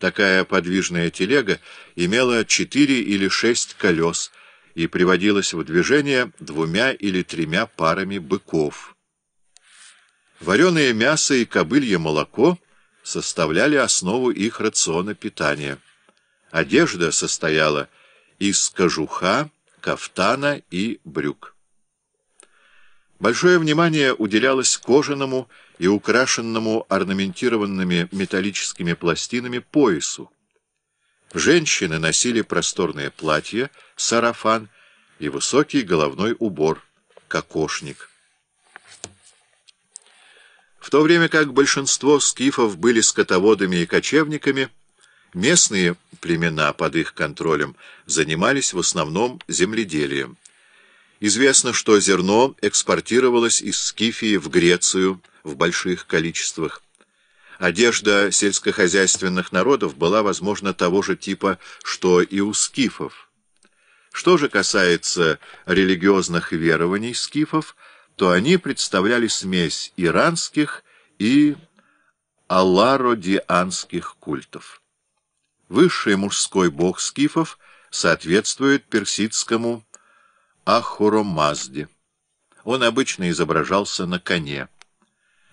Такая подвижная телега имела четыре или шесть колес и приводилась в движение двумя или тремя парами быков. Вареное мясо и кобылье молоко составляли основу их рациона питания. Одежда состояла из кожуха, кафтана и брюк. Большое внимание уделялось кожаному и украшенному орнаментированными металлическими пластинами поясу. Женщины носили просторное платье, сарафан и высокий головной убор, кокошник. В то время как большинство скифов были скотоводами и кочевниками, местные племена под их контролем занимались в основном земледелием. Известно, что зерно экспортировалось из Скифии в Грецию в больших количествах. Одежда сельскохозяйственных народов была, возможно, того же типа, что и у скифов. Что же касается религиозных верований скифов, то они представляли смесь иранских и аллародианских культов. Высший мужской бог скифов соответствует персидскому Ахуромазде. Он обычно изображался на коне.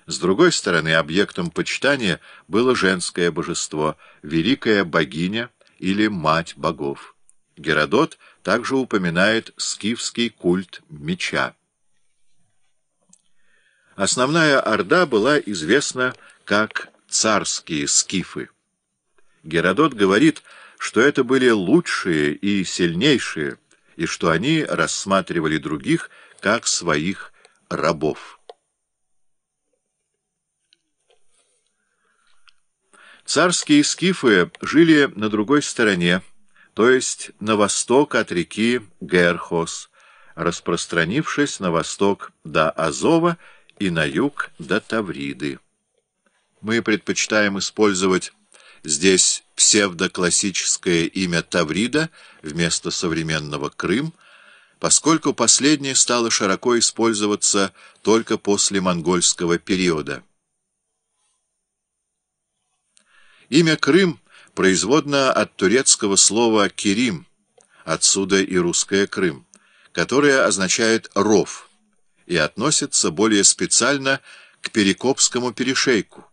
С другой стороны, объектом почитания было женское божество, великая богиня или мать богов. Геродот также упоминает скифский культ меча. Основная орда была известна как царские скифы. Геродот говорит, что это были лучшие и сильнейшие, и что они рассматривали других как своих рабов. Царские скифы жили на другой стороне, то есть на восток от реки Герхос, распространившись на восток до Азова и на юг до Тавриды. Мы предпочитаем использовать здесь псевдоклассическое имя Таврида вместо современного Крым, поскольку последнее стало широко использоваться только после монгольского периода. Имя Крым производно от турецкого слова «кирим», отсюда и русское «Крым», которое означает «ров» и относится более специально к Перекопскому перешейку.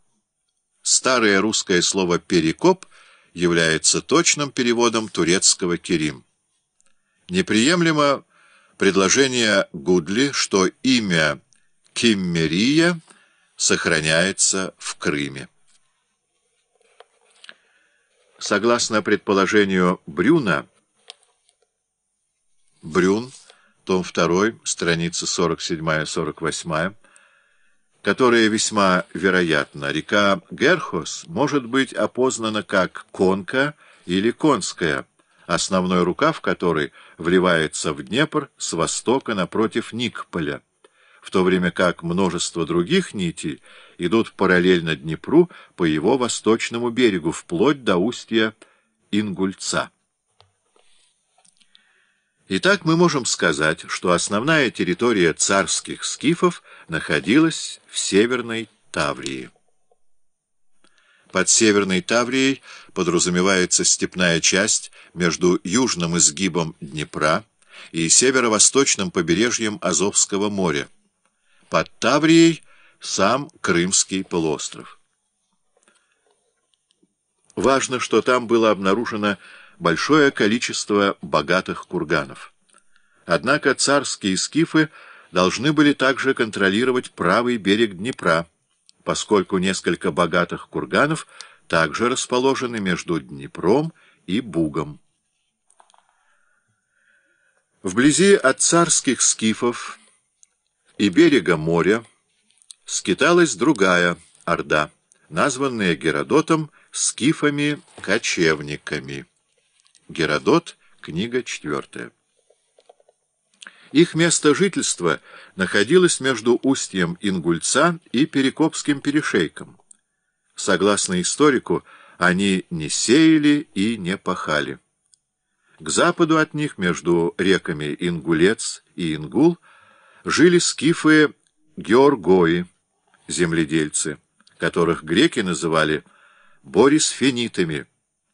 Старое русское слово «перекоп» является точным переводом турецкого «кирим». Неприемлемо предложение Гудли, что имя Киммерия сохраняется в Крыме. Согласно предположению Брюна, Брюн, том 2, страница 47-48, которая весьма вероятна, река Герхос может быть опознана как Конка или Конская, основной рукав которой вливается в Днепр с востока напротив Никполя, в то время как множество других нитей идут параллельно Днепру по его восточному берегу, вплоть до устья Ингульца. Итак, мы можем сказать, что основная территория царских скифов находилась в Северной Таврии. Под Северной Таврией подразумевается степная часть между южным изгибом Днепра и северо-восточным побережьем Азовского моря. Под Таврией сам Крымский полуостров. Важно, что там было обнаружено большое количество богатых курганов. Однако царские скифы должны были также контролировать правый берег Днепра, поскольку несколько богатых курганов также расположены между Днепром и Бугом. Вблизи от царских скифов и берега моря скиталась другая орда, названная Геродотом скифами-кочевниками. Геродот, книга 4. Их место жительства находилось между устьем Ингульца и Перекопским перешейком. Согласно историку, они не сеяли и не пахали. К западу от них, между реками Ингулец и Ингул, жили скифы Георгои, земледельцы, которых греки называли борисфенитами,